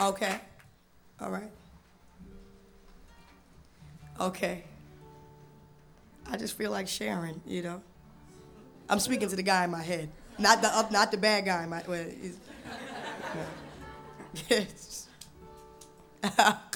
Okay. All right. Okay. I just feel like sharing, you know. I'm speaking to the guy in my head, not the up, not the bad guy in my. Well, he's, no. Yes.